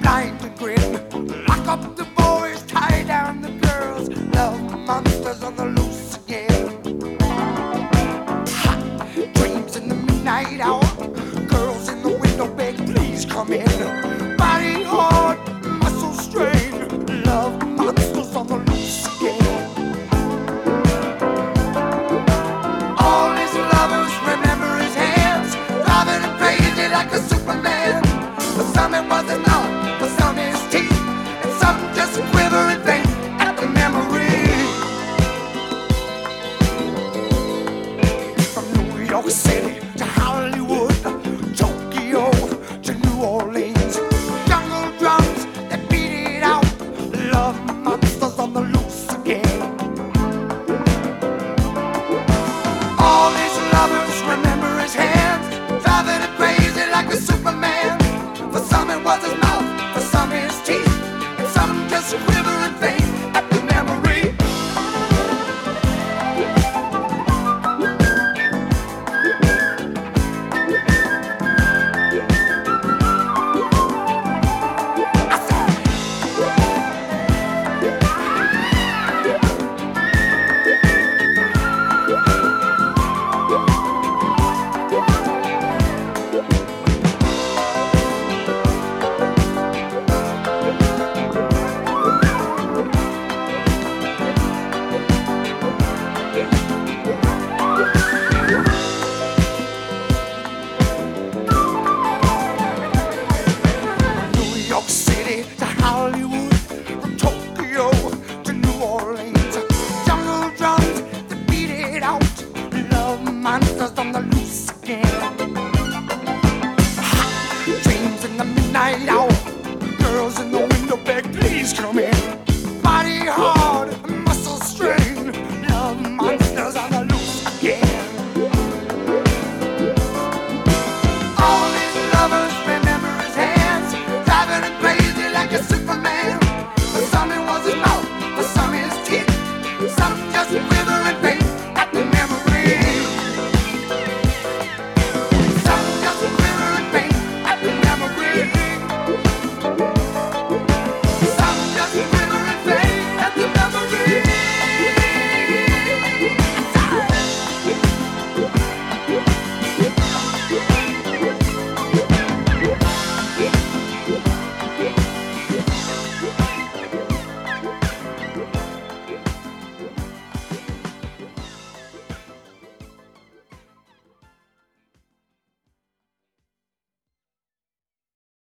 blind to grin. Lock up the boys, tie down the girls. Love monsters on the loose again. Hot dreams in the midnight hour. Girls in the window beg, please come in. York City.